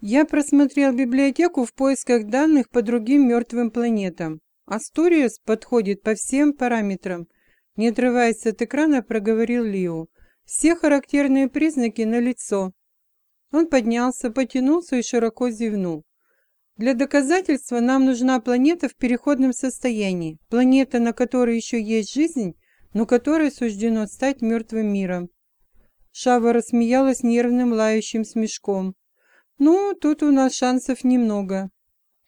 Я просмотрел библиотеку в поисках данных по другим мертвым планетам. Астуриус подходит по всем параметрам. Не отрываясь от экрана, проговорил Лио. Все характерные признаки налицо. Он поднялся, потянулся и широко зевнул. Для доказательства нам нужна планета в переходном состоянии. Планета, на которой еще есть жизнь, но которой суждено стать мертвым миром. Шава рассмеялась нервным лающим смешком. «Ну, тут у нас шансов немного».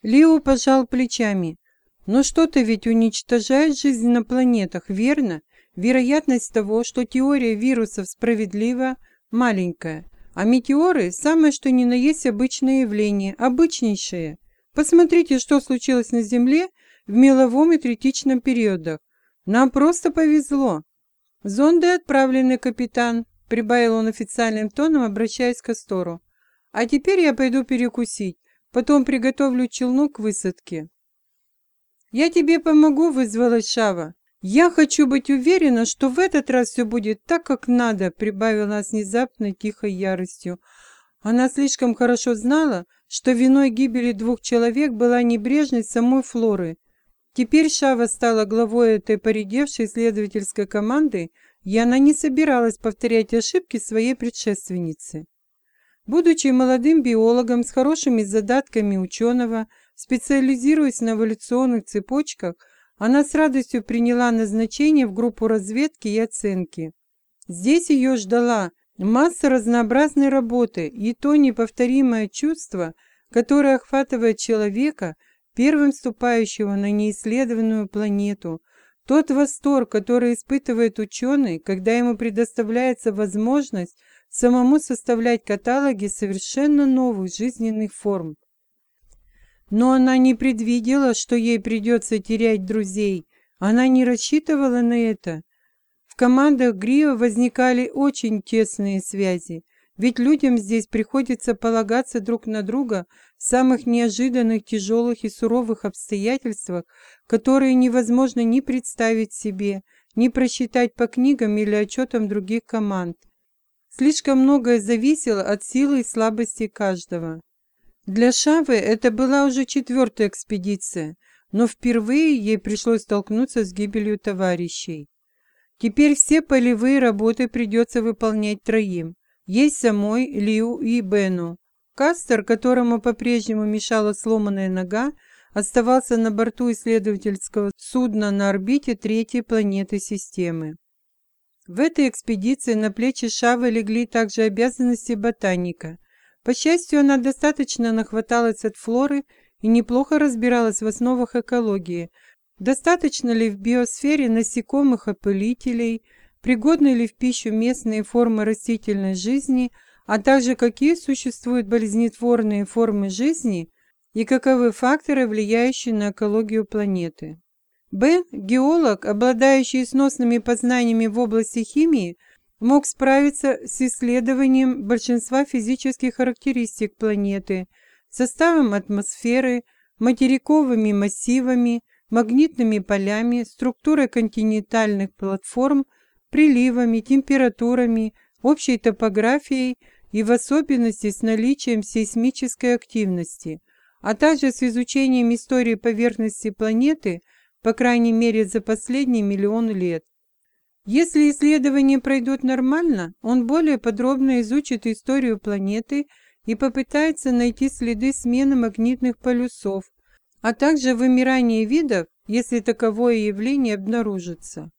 Лио пожал плечами. «Но что-то ведь уничтожает жизнь на планетах, верно? Вероятность того, что теория вирусов справедлива, маленькая. А метеоры – самое что ни на есть обычное явление, обычнейшее. Посмотрите, что случилось на Земле в меловом и третичном периодах. Нам просто повезло. Зонды отправлены, капитан, прибавил он официальным тоном, обращаясь к Астору. А теперь я пойду перекусить, потом приготовлю челнок к высадке. «Я тебе помогу», — вызвалась Шава. «Я хочу быть уверена, что в этот раз все будет так, как надо», — прибавила она с внезапной тихой яростью. Она слишком хорошо знала, что виной гибели двух человек была небрежность самой Флоры. Теперь Шава стала главой этой поредевшей исследовательской команды, и она не собиралась повторять ошибки своей предшественницы. Будучи молодым биологом с хорошими задатками ученого, специализируясь на эволюционных цепочках, она с радостью приняла назначение в группу разведки и оценки. Здесь ее ждала масса разнообразной работы и то неповторимое чувство, которое охватывает человека, первым ступающего на неисследованную планету, тот восторг, который испытывает ученый, когда ему предоставляется возможность самому составлять каталоги совершенно новых жизненных форм. Но она не предвидела, что ей придется терять друзей. Она не рассчитывала на это. В командах Грио возникали очень тесные связи, ведь людям здесь приходится полагаться друг на друга в самых неожиданных, тяжелых и суровых обстоятельствах, которые невозможно ни представить себе, ни просчитать по книгам или отчетам других команд. Слишком многое зависело от силы и слабости каждого. Для Шавы это была уже четвертая экспедиция, но впервые ей пришлось столкнуться с гибелью товарищей. Теперь все полевые работы придется выполнять троим. Есть самой, Лиу и Бену. Кастер, которому по-прежнему мешала сломанная нога, оставался на борту исследовательского судна на орбите третьей планеты системы. В этой экспедиции на плечи Шавы легли также обязанности ботаника. По счастью, она достаточно нахваталась от флоры и неплохо разбиралась в основах экологии. Достаточно ли в биосфере насекомых опылителей, пригодны ли в пищу местные формы растительной жизни, а также какие существуют болезнетворные формы жизни и каковы факторы, влияющие на экологию планеты. Б. Геолог, обладающий сносными познаниями в области химии, мог справиться с исследованием большинства физических характеристик планеты, составом атмосферы, материковыми массивами, магнитными полями, структурой континентальных платформ, приливами, температурами, общей топографией и в особенности с наличием сейсмической активности, а также с изучением истории поверхности планеты – по крайней мере за последний миллион лет. Если исследования пройдут нормально, он более подробно изучит историю планеты и попытается найти следы смены магнитных полюсов, а также вымирание видов, если таковое явление обнаружится.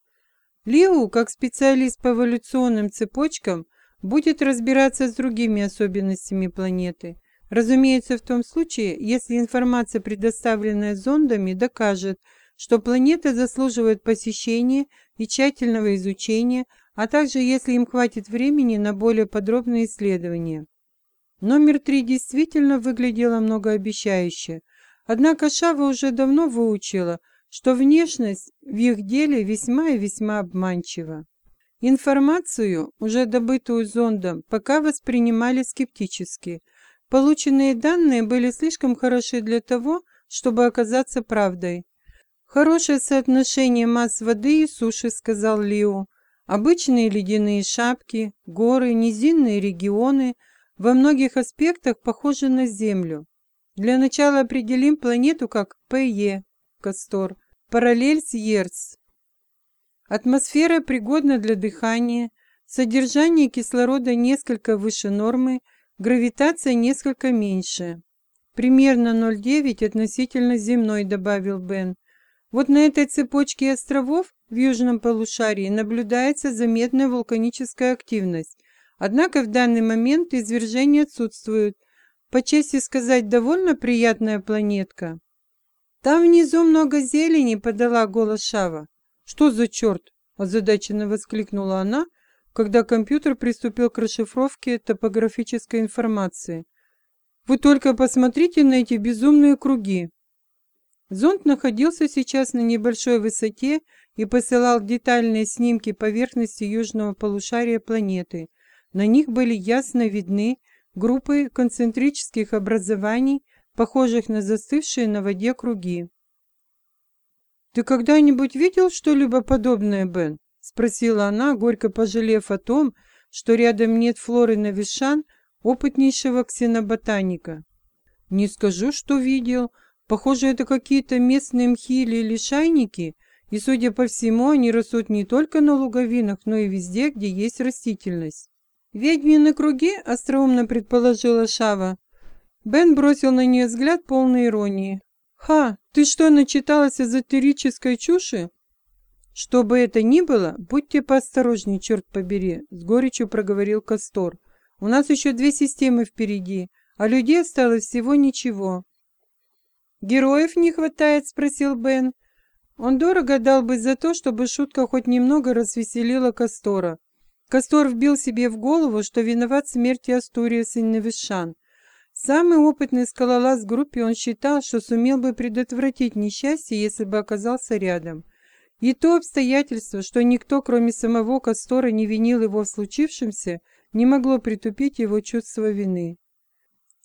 Лиу, как специалист по эволюционным цепочкам, будет разбираться с другими особенностями планеты. Разумеется, в том случае, если информация, предоставленная зондами, докажет, что планета заслуживает посещения и тщательного изучения, а также если им хватит времени на более подробные исследования. Номер три действительно выглядела многообещающе, однако Шава уже давно выучила, что внешность в их деле весьма и весьма обманчива. Информацию, уже добытую зондом, пока воспринимали скептически. Полученные данные были слишком хороши для того, чтобы оказаться правдой. «Хорошее соотношение масс воды и суши», — сказал Лио. «Обычные ледяные шапки, горы, низинные регионы, во многих аспектах похожа на Землю. Для начала определим планету как ПЕ, Кастор, параллель с Ерц. Атмосфера пригодна для дыхания, содержание кислорода несколько выше нормы, гравитация несколько меньше. Примерно 0,9 относительно земной, добавил Бен. Вот на этой цепочке островов в южном полушарии наблюдается заметная вулканическая активность. Однако в данный момент извержения отсутствуют. По чести сказать, довольно приятная планетка. «Там внизу много зелени», — подала голос Шава. «Что за черт?» — озадаченно воскликнула она, когда компьютер приступил к расшифровке топографической информации. «Вы только посмотрите на эти безумные круги!» Зонд находился сейчас на небольшой высоте и посылал детальные снимки поверхности южного полушария планеты — на них были ясно видны группы концентрических образований, похожих на застывшие на воде круги. «Ты когда-нибудь видел что-либо подобное, Бен?» — спросила она, горько пожалев о том, что рядом нет Флоры Навишан, опытнейшего ксеноботаника. «Не скажу, что видел. Похоже, это какие-то местные мхи или лишайники, и, судя по всему, они растут не только на луговинах, но и везде, где есть растительность». «Ведьмины круги?» — остроумно предположила Шава. Бен бросил на нее взгляд полной иронии. «Ха, ты что, начиталась эзотерической чуши?» «Что бы это ни было, будьте поосторожнее, черт побери», — с горечью проговорил Кастор. «У нас еще две системы впереди, а людей осталось всего ничего». «Героев не хватает?» — спросил Бен. Он дорого дал бы за то, чтобы шутка хоть немного развеселила Кастора. Кастор вбил себе в голову, что виноват смерти Астуриас и Невишан. Самый опытный скалолаз в группе он считал, что сумел бы предотвратить несчастье, если бы оказался рядом. И то обстоятельство, что никто, кроме самого Кастора, не винил его в случившемся, не могло притупить его чувство вины.